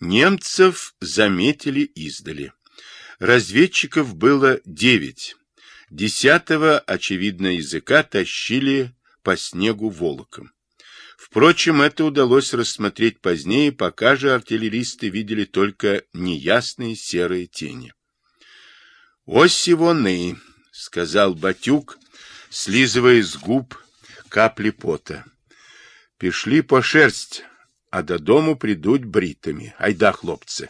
Немцев заметили издали. Разведчиков было девять. Десятого, очевидно, языка тащили по снегу волоком. Впрочем, это удалось рассмотреть позднее, пока же артиллеристы видели только неясные серые тени. «Ось вони», — сказал Батюк, слизывая с губ капли пота. «Пішли по шерсть, а до дому придут бритами. Айда, хлопцы!»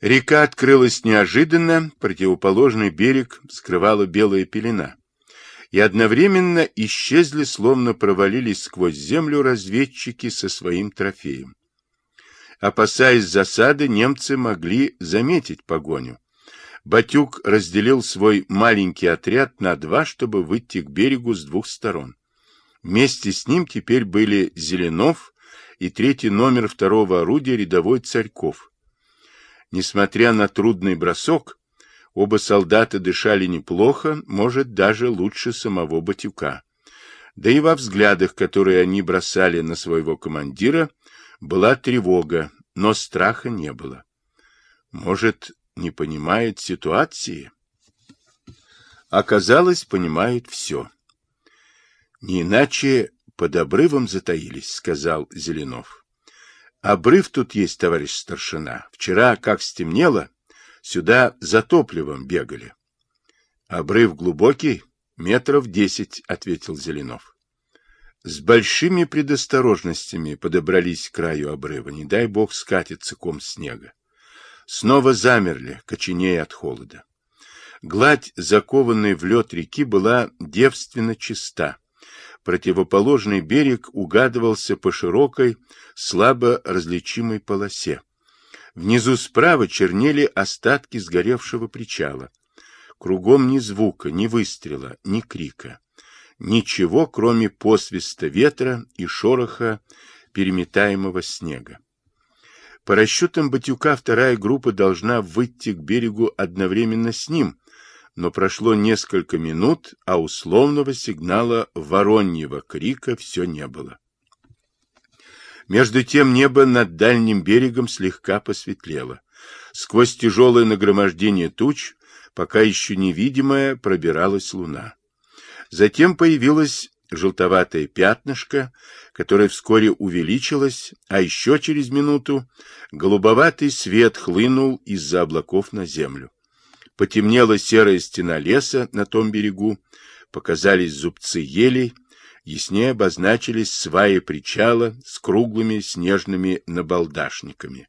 Река открылась неожиданно, противоположный берег скрывала белая пелена и одновременно исчезли, словно провалились сквозь землю разведчики со своим трофеем. Опасаясь засады, немцы могли заметить погоню. Батюк разделил свой маленький отряд на два, чтобы выйти к берегу с двух сторон. Вместе с ним теперь были Зеленов и третий номер второго орудия рядовой Царьков. Несмотря на трудный бросок, Оба солдата дышали неплохо, может, даже лучше самого Батюка. Да и во взглядах, которые они бросали на своего командира, была тревога, но страха не было. Может, не понимают ситуации? Оказалось, понимают все. Не иначе под обрывом затаились, сказал Зеленов. Обрыв тут есть, товарищ старшина. Вчера, как стемнело, Сюда за топливом бегали. Обрыв глубокий, метров десять, ответил Зеленов. С большими предосторожностями подобрались к краю обрыва, не дай бог скатится ком снега. Снова замерли, коченея от холода. Гладь, закованная в лед реки, была девственно чиста. Противоположный берег угадывался по широкой, слабо различимой полосе. Внизу справа чернели остатки сгоревшего причала. Кругом ни звука, ни выстрела, ни крика. Ничего, кроме посвиста ветра и шороха переметаемого снега. По расчетам Батюка вторая группа должна выйти к берегу одновременно с ним, но прошло несколько минут, а условного сигнала вороньего крика все не было. Между тем небо над дальним берегом слегка посветлело. Сквозь тяжелое нагромождение туч, пока еще невидимая, пробиралась луна. Затем появилось желтоватое пятнышко, которое вскоре увеличилось, а еще через минуту голубоватый свет хлынул из-за облаков на землю. Потемнела серая стена леса на том берегу, показались зубцы елей, яснее обозначились сваи причала с круглыми снежными набалдашниками.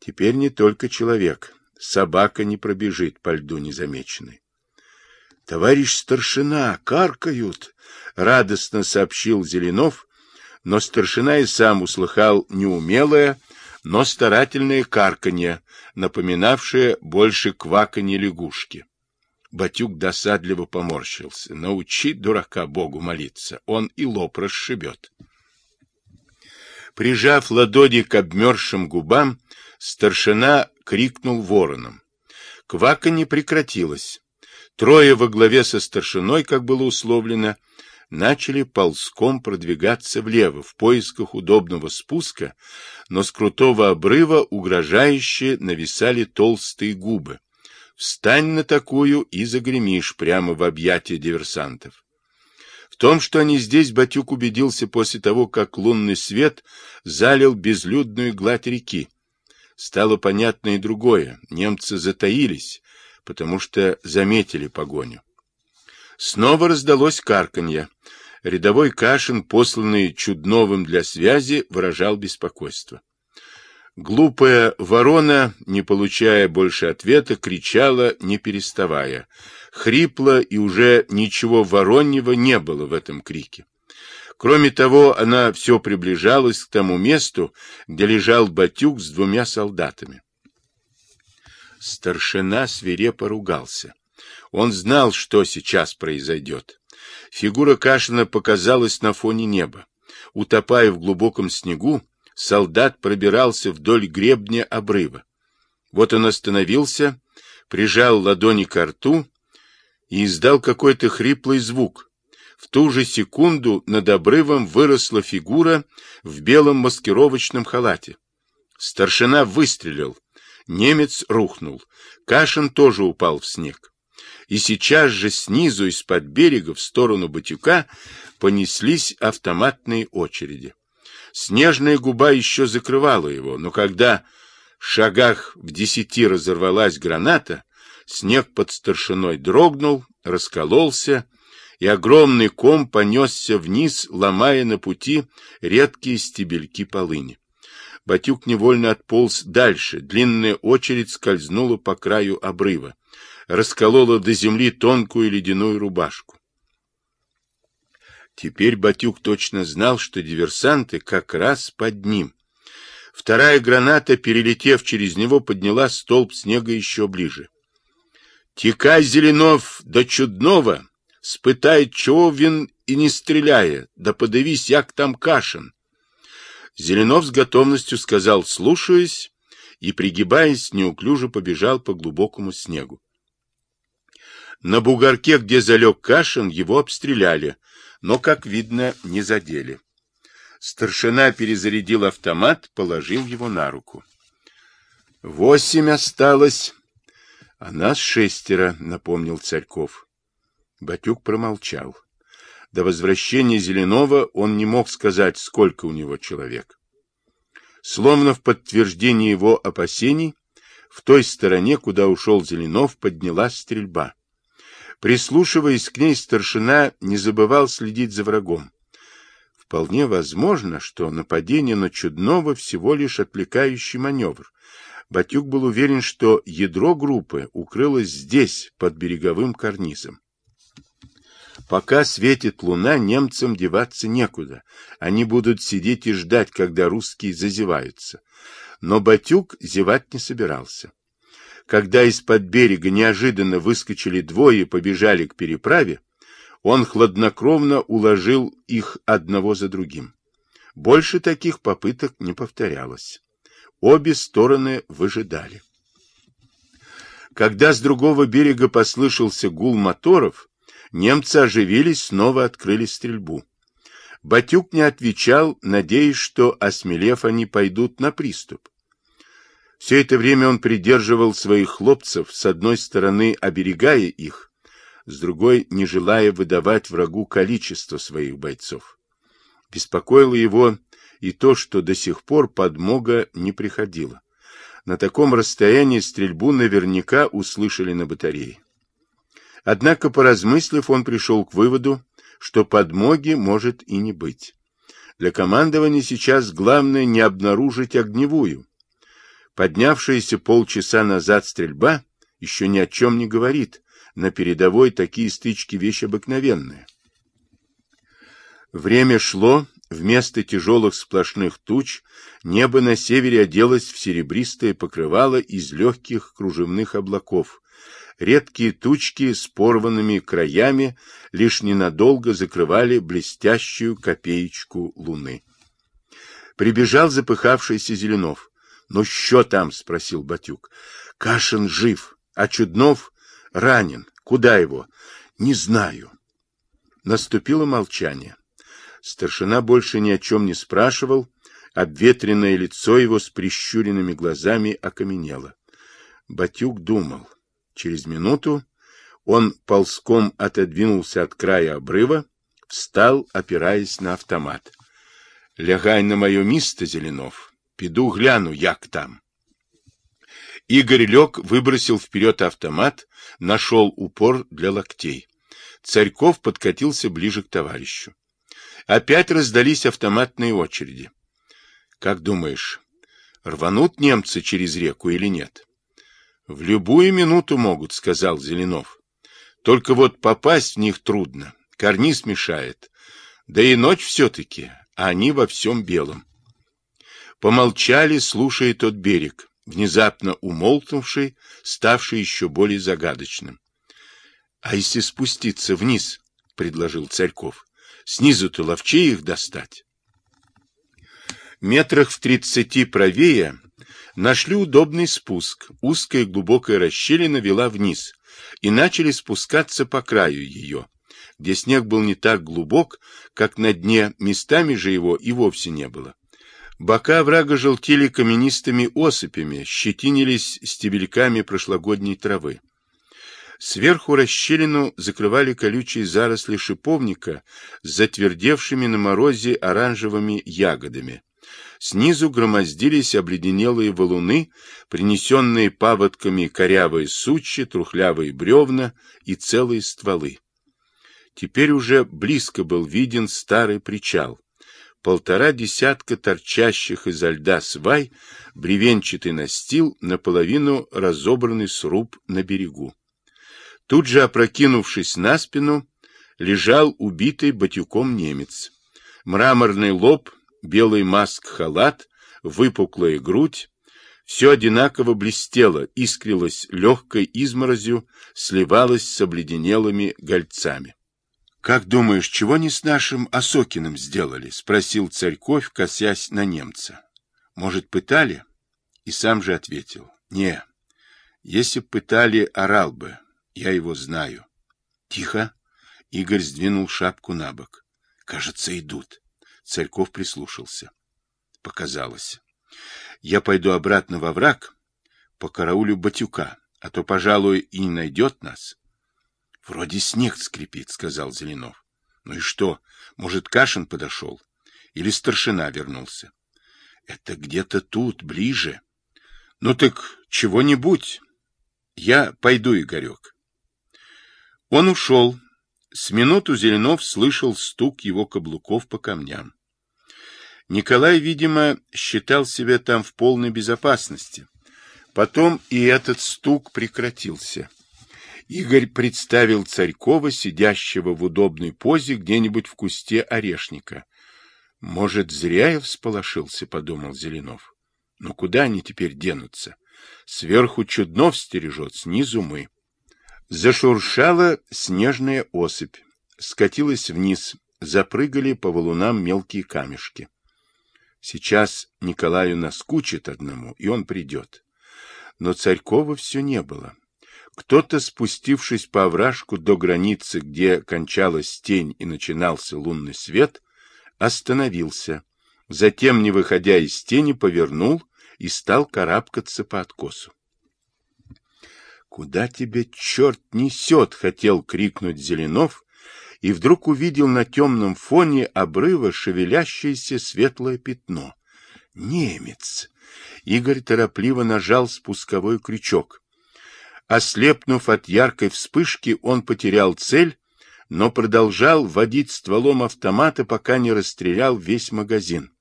Теперь не только человек, собака не пробежит по льду незамеченной. — Товарищ старшина, каркают! — радостно сообщил Зеленов, но старшина и сам услыхал неумелое, но старательное карканье, напоминавшее больше кваканье лягушки. Батюк досадливо поморщился. Научи дурака Богу молиться, он и лоб расшибет. Прижав ладони к обмерзшим губам, старшина крикнул вороном. Квака не прекратилась. Трое во главе со старшиной, как было условлено, начали ползком продвигаться влево в поисках удобного спуска, но с крутого обрыва угрожающе нависали толстые губы. Встань на такую и загремишь прямо в объятия диверсантов. В том, что они здесь, Батюк убедился после того, как лунный свет залил безлюдную гладь реки. Стало понятно и другое. Немцы затаились, потому что заметили погоню. Снова раздалось карканье. Рядовой Кашин, посланный Чудновым для связи, выражал беспокойство. Глупая ворона, не получая больше ответа, кричала, не переставая. Хрипло, и уже ничего вороньего не было в этом крике. Кроме того, она все приближалась к тому месту, где лежал Батюк с двумя солдатами. Старшина свирепо ругался. Он знал, что сейчас произойдет. Фигура Кашина показалась на фоне неба. Утопая в глубоком снегу, солдат пробирался вдоль гребня обрыва. Вот он остановился, прижал ладони к рту и издал какой-то хриплый звук. В ту же секунду над обрывом выросла фигура в белом маскировочном халате. Старшина выстрелил. Немец рухнул. Кашин тоже упал в снег. И сейчас же снизу из-под берега в сторону Батюка понеслись автоматные очереди. Снежная губа еще закрывала его, но когда в шагах в десяти разорвалась граната, снег под старшиной дрогнул, раскололся, и огромный ком понесся вниз, ломая на пути редкие стебельки полыни. Батюк невольно отполз дальше, длинная очередь скользнула по краю обрыва, расколола до земли тонкую ледяную рубашку. Теперь Батюк точно знал, что диверсанты как раз под ним. Вторая граната, перелетев через него, подняла столб снега еще ближе. «Текай, Зеленов, до чудного! Спытай човен и не стреляя, да подавись, як там Кашин!» Зеленов с готовностью сказал «слушаюсь» и, пригибаясь, неуклюже побежал по глубокому снегу. На бугорке, где залег Кашин, его обстреляли, но, как видно, не задели. Старшина перезарядил автомат, положил его на руку. «Восемь осталось, а нас шестеро», — напомнил Царьков. Батюк промолчал. До возвращения Зеленова он не мог сказать, сколько у него человек. Словно в подтверждение его опасений, в той стороне, куда ушел Зеленов, поднялась стрельба. Прислушиваясь к ней, старшина не забывал следить за врагом. Вполне возможно, что нападение на Чудного всего лишь отвлекающий маневр. Батюк был уверен, что ядро группы укрылось здесь, под береговым карнизом. Пока светит луна, немцам деваться некуда. Они будут сидеть и ждать, когда русские зазеваются. Но Батюк зевать не собирался. Когда из-под берега неожиданно выскочили двое и побежали к переправе, он хладнокровно уложил их одного за другим. Больше таких попыток не повторялось. Обе стороны выжидали. Когда с другого берега послышался гул моторов, Немцы оживились, снова открыли стрельбу. Батюк не отвечал, надеясь, что, осмелев, они пойдут на приступ. Все это время он придерживал своих хлопцев, с одной стороны оберегая их, с другой не желая выдавать врагу количество своих бойцов. Беспокоило его и то, что до сих пор подмога не приходила. На таком расстоянии стрельбу наверняка услышали на батарее. Однако, поразмыслив, он пришел к выводу, что подмоги может и не быть. Для командования сейчас главное не обнаружить огневую. Поднявшаяся полчаса назад стрельба еще ни о чем не говорит. На передовой такие стычки вещь обыкновенная. Время шло, вместо тяжелых сплошных туч небо на севере оделось в серебристое покрывало из легких кружевных облаков, Редкие тучки с порванными краями лишь ненадолго закрывали блестящую копеечку луны. Прибежал запыхавшийся Зеленов. — Ну, что там? — спросил Батюк. — Кашин жив, а Чуднов ранен. Куда его? — Не знаю. Наступило молчание. Старшина больше ни о чем не спрашивал, обветренное лицо его с прищуренными глазами окаменело. Батюк думал. Через минуту он ползком отодвинулся от края обрыва, встал, опираясь на автомат. — Лягай на мое место, Зеленов. Пиду гляну, як там. Игорь лег, выбросил вперед автомат, нашел упор для локтей. Царьков подкатился ближе к товарищу. Опять раздались автоматные очереди. — Как думаешь, рванут немцы через реку или нет? В любую минуту могут, сказал Зеленов. Только вот попасть в них трудно. Карниз мешает. Да и ночь все-таки, а они во всем белом. Помолчали, слушая тот берег, внезапно умолкнувший, ставший еще более загадочным. — А если спуститься вниз? — предложил Царьков. — Снизу-то ловчей их достать. Метрах в тридцати правее Нашли удобный спуск, узкая глубокая расщелина вела вниз, и начали спускаться по краю ее, где снег был не так глубок, как на дне, местами же его и вовсе не было. Бока врага желтели каменистыми осыпями, щетинились стебельками прошлогодней травы. Сверху расщелину закрывали колючие заросли шиповника с затвердевшими на морозе оранжевыми ягодами. Снизу громоздились обледенелые валуны, принесенные паводками корявые сучья, трухлявые бревна и целые стволы. Теперь уже близко был виден старый причал. Полтора десятка торчащих изо льда свай, бревенчатый настил, наполовину разобранный сруб на берегу. Тут же, опрокинувшись на спину, лежал убитый батюком немец. Мраморный лоб, белый маск-халат, выпуклая грудь, все одинаково блестело, искрилось легкой изморозью, сливалось с обледенелыми гольцами. — Как думаешь, чего не с нашим Осокиным сделали? — спросил Царьков, косясь на немца. — Может, пытали? И сам же ответил. — Не, если б пытали, орал бы. Я его знаю. — Тихо. Игорь сдвинул шапку на бок. — Кажется, идут. Царьков прислушался. Показалось. Я пойду обратно во враг, по караулю Батюка, а то, пожалуй, и не найдет нас. — Вроде снег скрипит, — сказал Зеленов. — Ну и что? Может, Кашин подошел? Или старшина вернулся? — Это где-то тут, ближе. — Ну так чего-нибудь. Я пойду, Игорек. Он ушел. С минуту Зеленов слышал стук его каблуков по камням. Николай, видимо, считал себя там в полной безопасности. Потом и этот стук прекратился. Игорь представил Царькова, сидящего в удобной позе где-нибудь в кусте орешника. «Может, зря я всполошился», — подумал Зеленов. «Но куда они теперь денутся? Сверху Чуднов стережет, снизу мы». Зашуршала снежная осыпь, скатилась вниз, запрыгали по валунам мелкие камешки. Сейчас Николаю наскучит одному, и он придет. Но Царькова все не было. Кто-то, спустившись по овражку до границы, где кончалась тень и начинался лунный свет, остановился. Затем, не выходя из тени, повернул и стал карабкаться по откосу. «Куда тебя черт несет?» — хотел крикнуть Зеленов, и вдруг увидел на темном фоне обрыва шевелящееся светлое пятно. Немец! Игорь торопливо нажал спусковой крючок. Ослепнув от яркой вспышки, он потерял цель, но продолжал водить стволом автомата, пока не расстрелял весь магазин.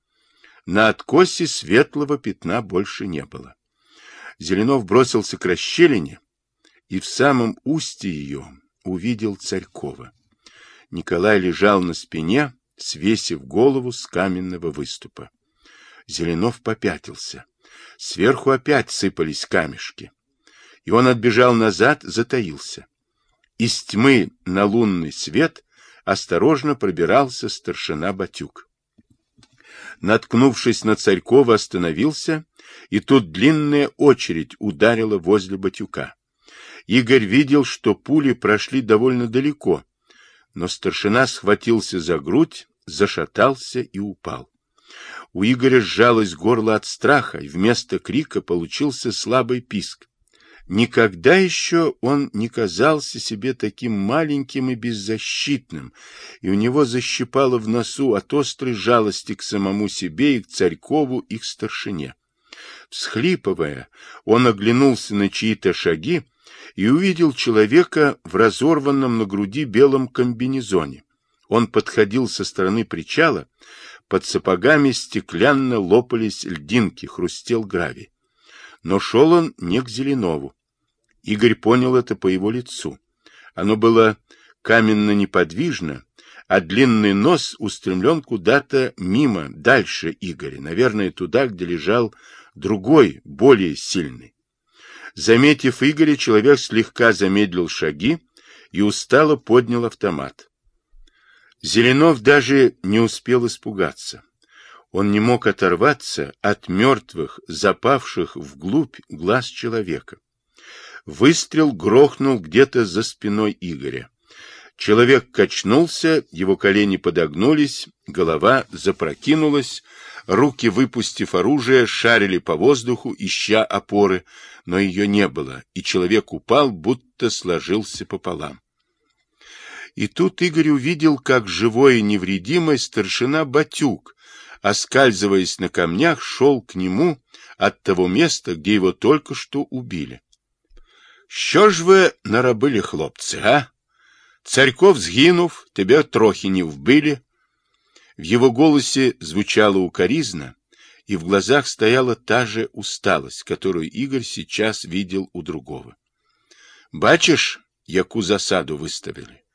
На откосе светлого пятна больше не было. Зеленов бросился к расщелине и в самом устье ее увидел Царькова. Николай лежал на спине, свесив голову с каменного выступа. Зеленов попятился. Сверху опять сыпались камешки. И он отбежал назад, затаился. Из тьмы на лунный свет осторожно пробирался старшина Батюк. Наткнувшись на Царькова, остановился, и тут длинная очередь ударила возле Батюка. Игорь видел, что пули прошли довольно далеко, но старшина схватился за грудь, зашатался и упал. У Игоря сжалось горло от страха, и вместо крика получился слабый писк. Никогда еще он не казался себе таким маленьким и беззащитным, и у него защипало в носу от острой жалости к самому себе и к Царькову и к старшине. Всхлипывая, он оглянулся на чьи-то шаги и увидел человека в разорванном на груди белом комбинезоне. Он подходил со стороны причала, под сапогами стеклянно лопались льдинки, хрустел гравий. Но шел он не к Зеленову. Игорь понял это по его лицу. Оно было каменно-неподвижно, а длинный нос устремлен куда-то мимо, дальше Игоря, наверное, туда, где лежал другой, более сильный. Заметив Игоря, человек слегка замедлил шаги и устало поднял автомат. Зеленов даже не успел испугаться. Он не мог оторваться от мертвых, запавших вглубь глаз человека. Выстрел грохнул где-то за спиной Игоря. Человек качнулся, его колени подогнулись, голова запрокинулась, руки, выпустив оружие, шарили по воздуху, ища опоры, но ее не было, и человек упал, будто сложился пополам. И тут Игорь увидел, как живой и невредимый старшина Батюк, оскальзываясь на камнях, шел к нему от того места, где его только что убили. — Що ж ви наробили, хлопцы, а? Царьков сгинув, тебя трохи не вбили. В его голосе звучало укоризна, и в глазах стояла та же усталость, которую Игорь сейчас видел у другого. — Бачишь, яку засаду выставили?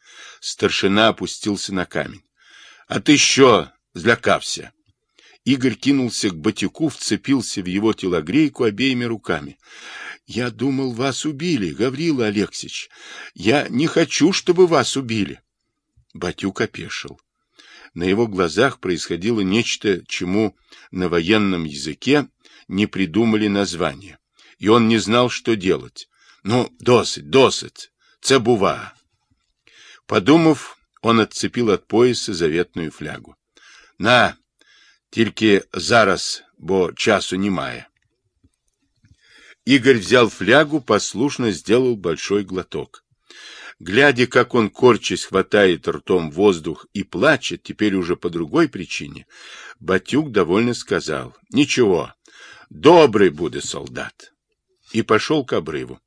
Старшина опустился на камень. — А ты что, злякався? Игорь кинулся к Батюку, вцепился в его телогрейку обеими руками. — Я думал, вас убили, Гаврила Алексич. Я не хочу, чтобы вас убили. Батюк опешил. На его глазах происходило нечто, чему на военном языке не придумали название. И он не знал, что делать. Ну, досыть, досыть, це бува. Подумав, он отцепил от пояса заветную флягу. На, тільки зараз, бо часу немає. Игорь взял флягу, послушно сделал большой глоток. Глядя, как он, корчась, хватает ртом воздух и плачет, теперь уже по другой причине, Батюк довольно сказал, «Ничего, добрый буду солдат», и пошел к обрыву.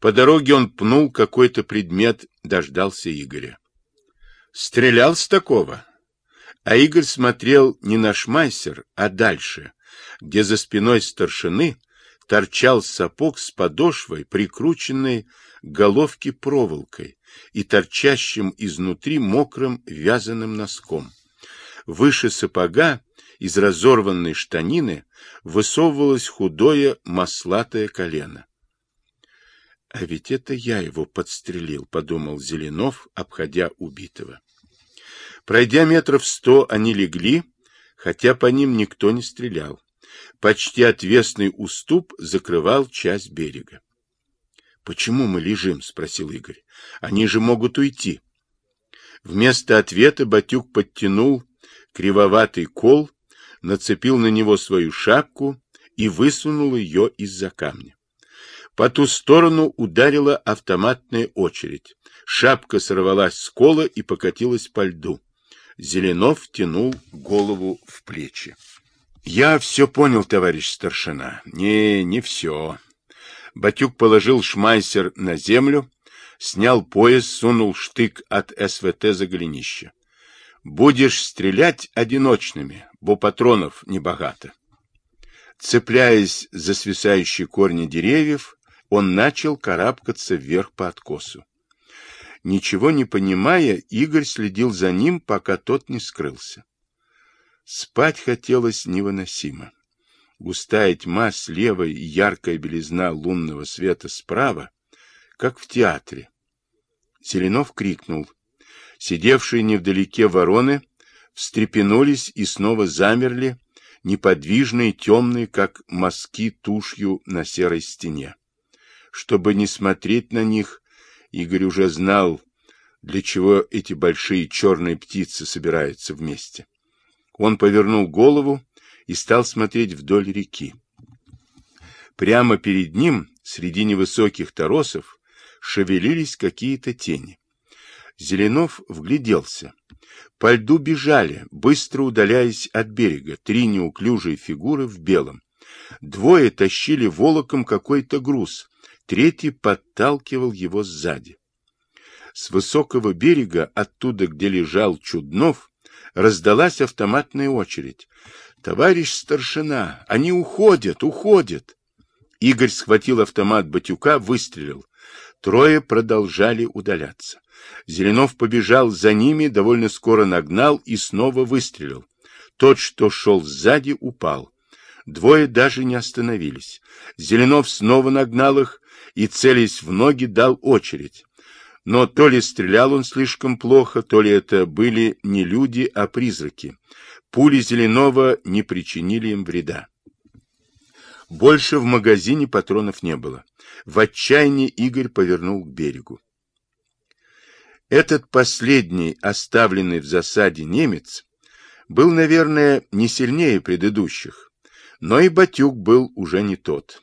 По дороге он пнул какой-то предмет, дождался Игоря. Стрелял с такого. А Игорь смотрел не на шмайсер, а дальше, где за спиной старшины торчал сапог с подошвой, прикрученной к головке проволокой и торчащим изнутри мокрым вязаным носком. Выше сапога из разорванной штанины высовывалось худое маслатое колено. А ведь это я его подстрелил, подумал Зеленов, обходя убитого. Пройдя метров сто, они легли, хотя по ним никто не стрелял. Почти отвесный уступ закрывал часть берега. — Почему мы лежим? — спросил Игорь. — Они же могут уйти. Вместо ответа Батюк подтянул кривоватый кол, нацепил на него свою шапку и высунул ее из-за камня. По ту сторону ударила автоматная очередь. Шапка сорвалась с кола и покатилась по льду. Зеленов тянул голову в плечи. — Я все понял, товарищ старшина. Не, не все. Батюк положил шмайсер на землю, снял пояс, сунул штык от СВТ за голенище. — Будешь стрелять одиночными, бо патронов небогато. Цепляясь за свисающие корни деревьев, он начал карабкаться вверх по откосу. Ничего не понимая, Игорь следил за ним, пока тот не скрылся. Спать хотелось невыносимо. Густая тьма слева и яркая белизна лунного света справа, как в театре. Селенов крикнул. Сидевшие невдалеке вороны встрепенулись и снова замерли, неподвижные, темные, как мазки тушью на серой стене. Чтобы не смотреть на них, Игорь уже знал, для чего эти большие черные птицы собираются вместе. Он повернул голову и стал смотреть вдоль реки. Прямо перед ним, среди невысоких торосов, шевелились какие-то тени. Зеленов вгляделся. По льду бежали, быстро удаляясь от берега, три неуклюжие фигуры в белом. Двое тащили волоком какой-то груз, третий подталкивал его сзади. С высокого берега, оттуда, где лежал Чуднов, раздалась автоматная очередь. «Товарищ старшина, они уходят, уходят!» Игорь схватил автомат Батюка, выстрелил. Трое продолжали удаляться. Зеленов побежал за ними, довольно скоро нагнал и снова выстрелил. Тот, что шел сзади, упал. Двое даже не остановились. Зеленов снова нагнал их и, целясь в ноги, дал очередь. Но то ли стрелял он слишком плохо, то ли это были не люди, а призраки. Пули Зеленова не причинили им вреда. Больше в магазине патронов не было. В отчаянии Игорь повернул к берегу. Этот последний, оставленный в засаде немец, был, наверное, не сильнее предыдущих, но и Батюк был уже не тот.